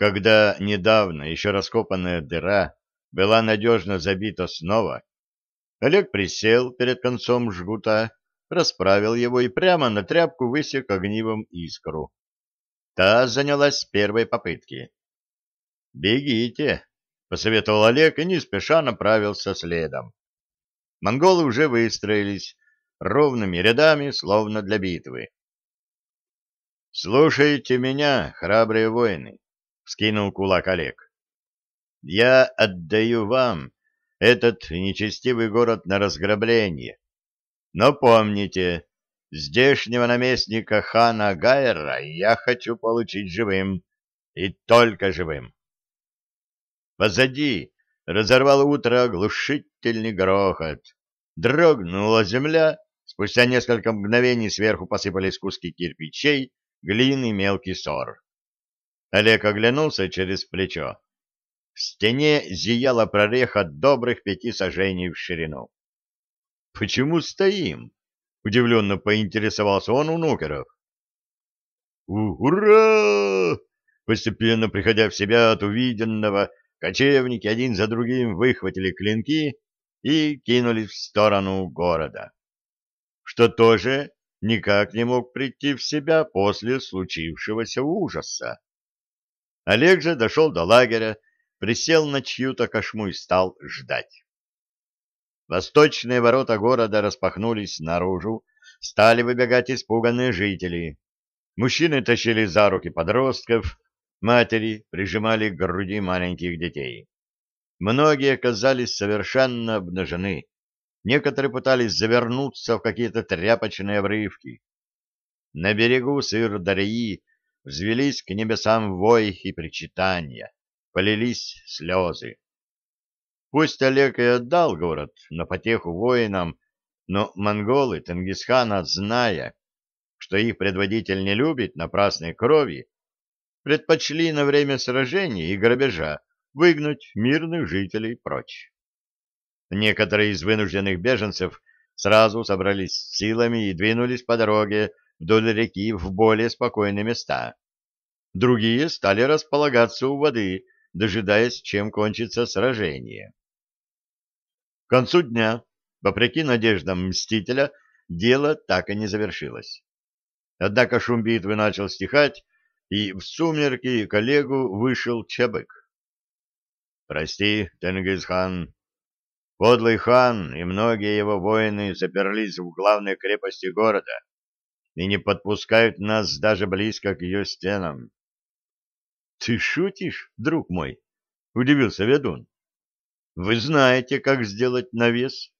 Когда недавно еще раскопанная дыра была надежно забита снова, Олег присел перед концом жгута, расправил его и прямо на тряпку высек огнивом искру. Та занялась с первой попытки. «Бегите!» — посоветовал Олег и не спеша направился следом. Монголы уже выстроились ровными рядами, словно для битвы. «Слушайте меня, храбрые воины!» Вскинул кулак Олег. Я отдаю вам этот нечестивый город на разграбление. Но помните, здешнего наместника хана Гайра я хочу получить живым, и только живым. Позади разорвал утро оглушительный грохот. Дрогнула земля, спустя несколько мгновений сверху посыпались куски кирпичей, глины, мелкий сор. Олег оглянулся через плечо. В стене зияла прореха добрых пяти сажений в ширину. — Почему стоим? — удивленно поинтересовался он у нукеров. «Ура!» Постепенно приходя в себя от увиденного, кочевники один за другим выхватили клинки и кинулись в сторону города, что тоже никак не мог прийти в себя после случившегося ужаса. Олег же дошел до лагеря, присел на чью-то кошму и стал ждать. Восточные ворота города распахнулись наружу, стали выбегать испуганные жители. Мужчины тащили за руки подростков, матери прижимали к груди маленьких детей. Многие оказались совершенно обнажены. Некоторые пытались завернуться в какие-то тряпочные обрывки. На берегу Сыр-Дарьи взвелись к небесам вой и причитания, полились слезы. Пусть Олег и отдал город на потеху воинам, но монголы Тенгисхана, зная, что их предводитель не любит напрасной крови, предпочли на время сражения и грабежа выгнать мирных жителей прочь. Некоторые из вынужденных беженцев сразу собрались силами и двинулись по дороге вдоль реки в более спокойные места. Другие стали располагаться у воды, дожидаясь, чем кончится сражение. К концу дня, вопреки надеждам Мстителя, дело так и не завершилось. Однако шум битвы начал стихать, и в сумерки коллегу вышел Чебык. «Прости, Тенгизхан, подлый хан и многие его воины заперлись в главной крепости города и не подпускают нас даже близко к ее стенам. — Ты шутишь, друг мой? — удивился ведун. — Вы знаете, как сделать навес?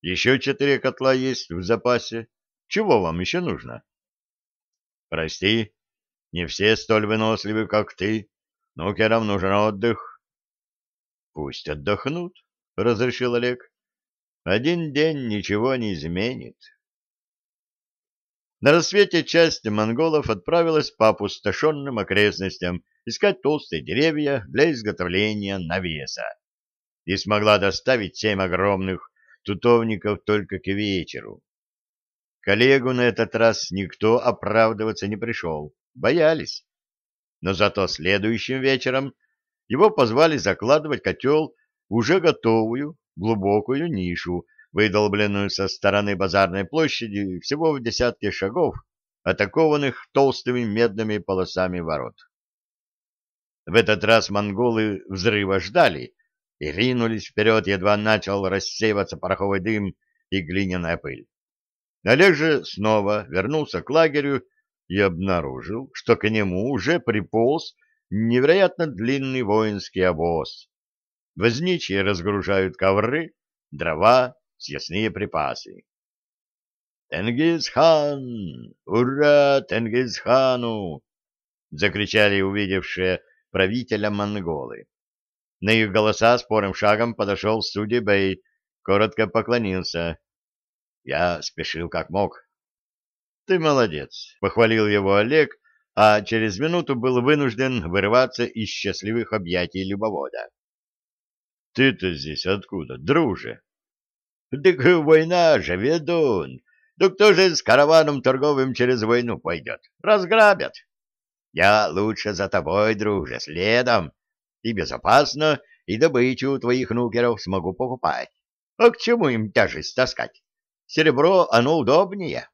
Еще четыре котла есть в запасе. Чего вам еще нужно? — Прости, не все столь выносливы, как ты. Нукерам нужен отдых. — Пусть отдохнут, — разрешил Олег. — Один день ничего не изменит. На рассвете часть монголов отправилась по опустошенным окрестностям искать толстые деревья для изготовления навеса и смогла доставить семь огромных тутовников только к вечеру. Коллегу на этот раз никто оправдываться не пришел, боялись. Но зато следующим вечером его позвали закладывать котел уже готовую глубокую нишу, выдолбленную со стороны базарной площади всего в десятке шагов, атакованных толстыми медными полосами ворот. В этот раз монголы взрыва ждали и ринулись вперед, едва начал рассеиваться пороховой дым и глиняная пыль. Олег же снова вернулся к лагерю и обнаружил, что к нему уже приполз невероятно длинный воинский обоз. Возничие разгружают ковры, дрова, съестные припасы. «Тенгизхан! Ура Тенгизхану!» — закричали увидевшие правителя монголы. На их голоса спорым шагом подошел судья Бэй, коротко поклонился. Я спешил как мог. «Ты молодец!» — похвалил его Олег, а через минуту был вынужден вырываться из счастливых объятий любовода. «Ты-то здесь откуда, друже?» Так война же, ведун. Да кто же с караваном торговым через войну пойдет? Разграбят. Я лучше за тобой, друже, следом. И безопасно, и добычу твоих нукеров смогу покупать. А к чему им тяжесть таскать? Серебро, оно удобнее.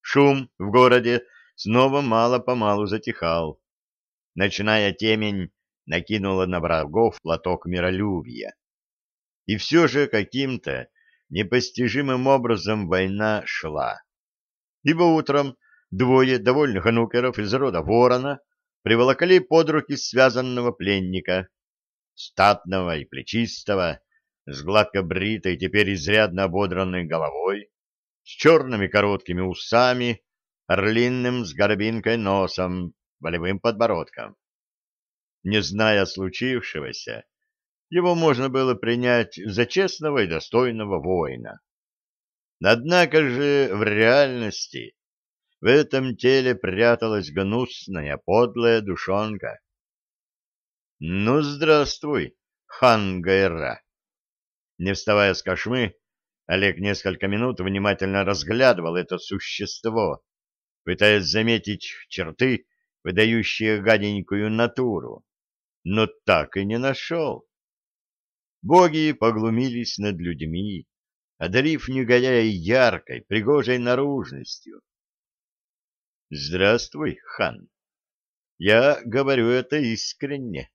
Шум в городе снова мало-помалу затихал. Ночная темень накинула на врагов платок миролюбия. И все же каким-то непостижимым образом война шла. Ибо утром двое довольных анукеров из рода ворона приволокли под руки связанного пленника, статного и плечистого, с гладко бритой, теперь изрядно ободранной головой, с черными короткими усами, орлинным с горбинкой носом, волевым подбородком. Не зная случившегося, его можно было принять за честного и достойного воина. Однако же в реальности в этом теле пряталась гнусная, подлая душонка. «Ну, здравствуй, хан Гайра!» Не вставая с кошмы, Олег несколько минут внимательно разглядывал это существо, пытаясь заметить черты, выдающие гаденькую натуру, но так и не нашел. Боги поглумились над людьми, одарив негодяя яркой, пригожей наружностью. «Здравствуй, хан. Я говорю это искренне,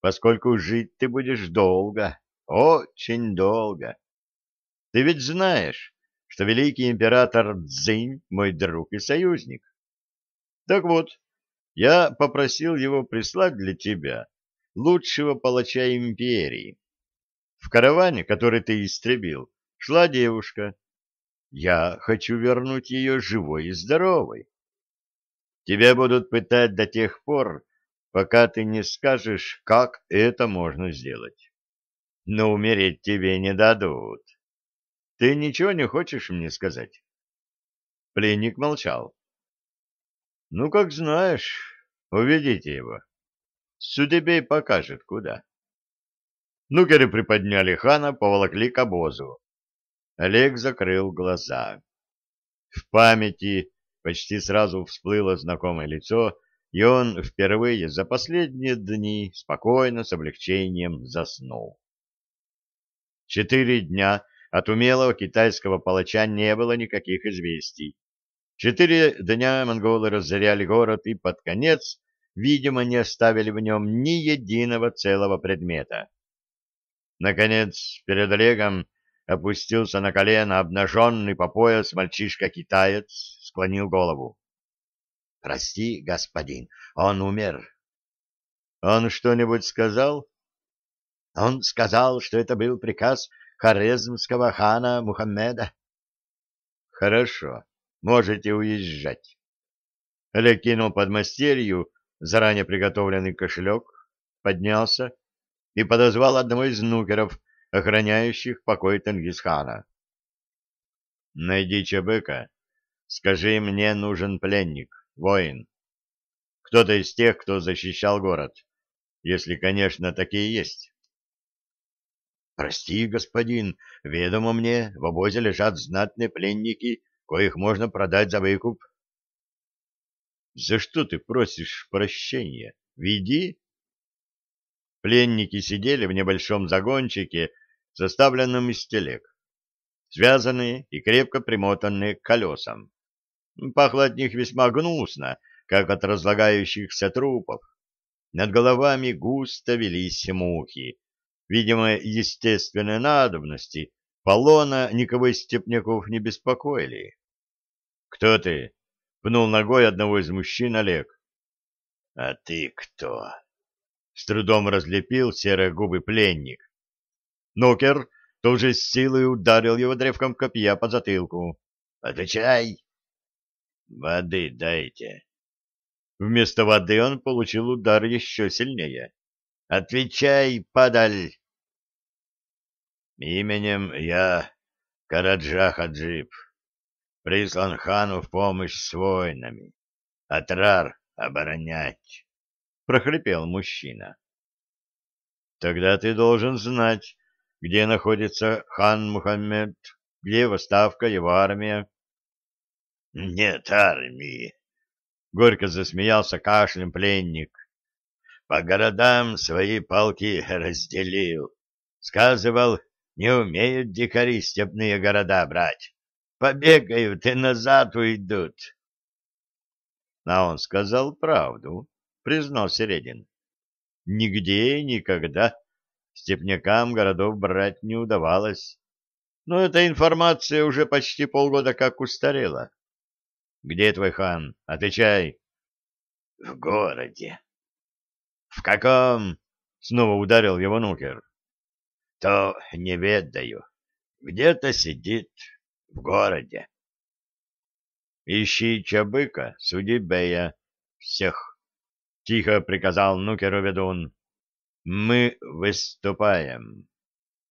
поскольку жить ты будешь долго, очень долго. Ты ведь знаешь, что великий император Цзинь мой друг и союзник. Так вот, я попросил его прислать для тебя лучшего палача империи. В караване, который ты истребил, шла девушка. Я хочу вернуть ее живой и здоровой. Тебя будут пытать до тех пор, пока ты не скажешь, как это можно сделать. Но умереть тебе не дадут. Ты ничего не хочешь мне сказать? Пленник молчал. Ну, как знаешь, уведите его. Судебей покажет, куда. Нукеры приподняли хана, поволокли к обозу. Олег закрыл глаза. В памяти почти сразу всплыло знакомое лицо, и он впервые за последние дни спокойно, с облегчением заснул. Четыре дня от умелого китайского палача не было никаких известий. Четыре дня монголы разоряли город и под конец, видимо, не оставили в нем ни единого целого предмета. Наконец, перед Олегом опустился на колено обнаженный по пояс мальчишка-китаец, склонил голову. — Прости, господин, он умер. — Он что-нибудь сказал? — Он сказал, что это был приказ хорезмского хана Мухаммеда. — Хорошо, можете уезжать. Олег кинул под мастерью заранее приготовленный кошелек, поднялся и подозвал одного из нукеров, охраняющих покой Тенгисхана. «Найди Чебыка, скажи, мне нужен пленник, воин. Кто-то из тех, кто защищал город, если, конечно, такие есть». «Прости, господин, ведомо мне, в обозе лежат знатные пленники, коих можно продать за выкуп». «За что ты просишь прощения? Веди Пленники сидели в небольшом загончике, составленном из телег, связанные и крепко примотанные к колесам. Пахло от них весьма гнусно, как от разлагающихся трупов. Над головами густо велись мухи. Видимо, естественные надобности полона никого из степняков не беспокоили. — Кто ты? — пнул ногой одного из мужчин Олег. — А ты кто? С трудом разлепил серые губы пленник. Нокер тоже с силой ударил его древком копья по затылку. «Отвечай!» «Воды дайте!» Вместо воды он получил удар еще сильнее. «Отвечай, падаль!» «Именем я Караджа Хаджиб, прислан хану в помощь с воинами. Атрар оборонять прохрипел мужчина. Тогда ты должен знать, где находится хан Мухаммед, где его ставка, его армия. Нет армии. — горько засмеялся кашлем пленник. По городам свои полки разделил. Сказывал, не умеют дикари степные города брать. Побегают и назад уйдут. А он сказал правду, признал Середин. Нигде и никогда степнякам городов брать не удавалось. Но эта информация уже почти полгода как устарела. Где твой хан? Отвечай. В городе. В каком? Снова ударил его нукер. То не ведаю. Где-то сидит в городе. Ищи Чабыка, суди Бея, всех. Тихо приказал нукеру ведун. Мы выступаем.